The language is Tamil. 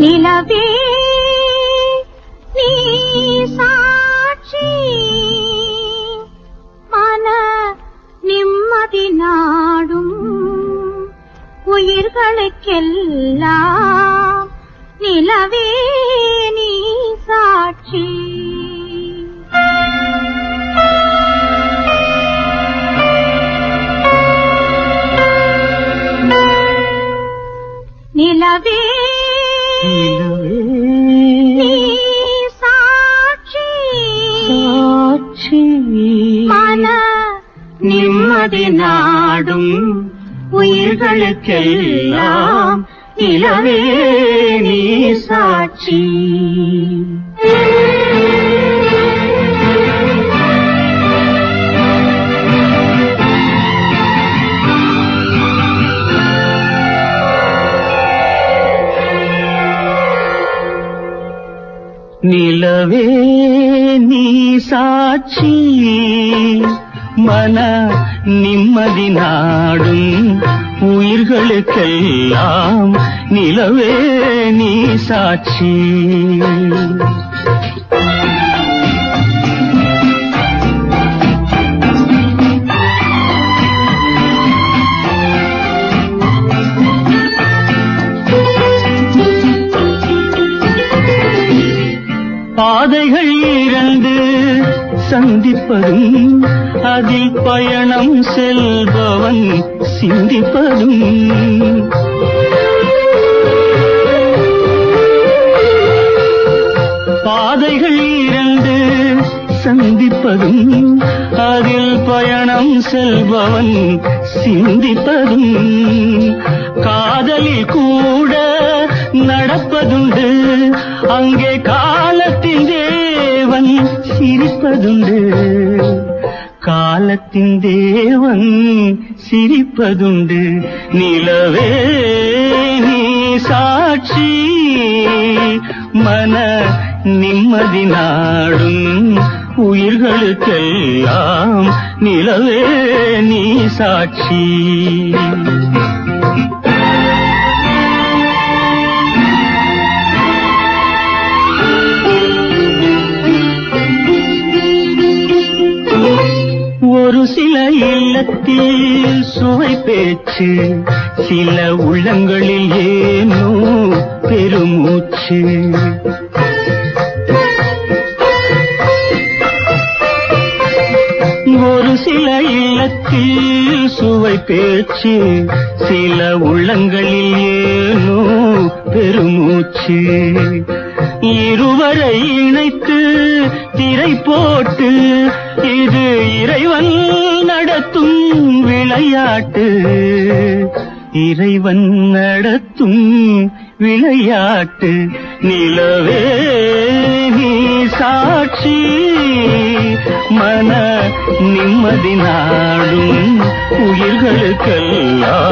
நிலவே நீ சாட்சி. மன நிம்மதி நாடும் உயிர்களுக்கெல்லாம் நிலவே நீ சாட்சி. நிலவே நீ சாட்சி சாட்சி மன நிம்மதி நாடும் உயிர்களுக்கெல்லாம் நிலவே நீ சாட்சி நிலவே நீ சாட்சி. மன நிம்மதி நாடும் உயிர்களுக்கெல்லாம் நிலவே நீ சாட்சி. பாதைகள் இரண்டு சந்திப்பதும் அதில் பயணம் செல்பவன் சிந்திப்பதும். பாதைகள் இரண்டு சந்திப்பதும் அதில் பயணம் செல்பவன் சிந்திப்பதும். காதலில் கூட நடப்பதுண்டு. அங்கே காலத்தின் தேவன் சிரிப்பதுண்டு. காலத்தின் தேவன் சிரிப்பதுண்டு. நிலவே நீ சாட்சி மன நிம்மதி நாடும் உயிர்களுக்கெல்லாம் நிலவே நீ சாட்சி. சில இல்லத்தில் சுவை பேச்சு சில உள்ளங்களில் ஏனோ பெருமூச்சு. ஒரு சில இல்லத்தில் சுவை பேச்சு சில உள்ளங்களில் ஏனோ பெருமூச்சு. இருவரை இணைத்து திரை போட்டு இது இறைவன் நடத்தும் விளையாட்டு. இறைவன் நடத்தும் விளையாட்டு. நிலவே நீ சாட்சி மன நிம்மதி நாடும் உயிர்களுக்கெல்லாம்.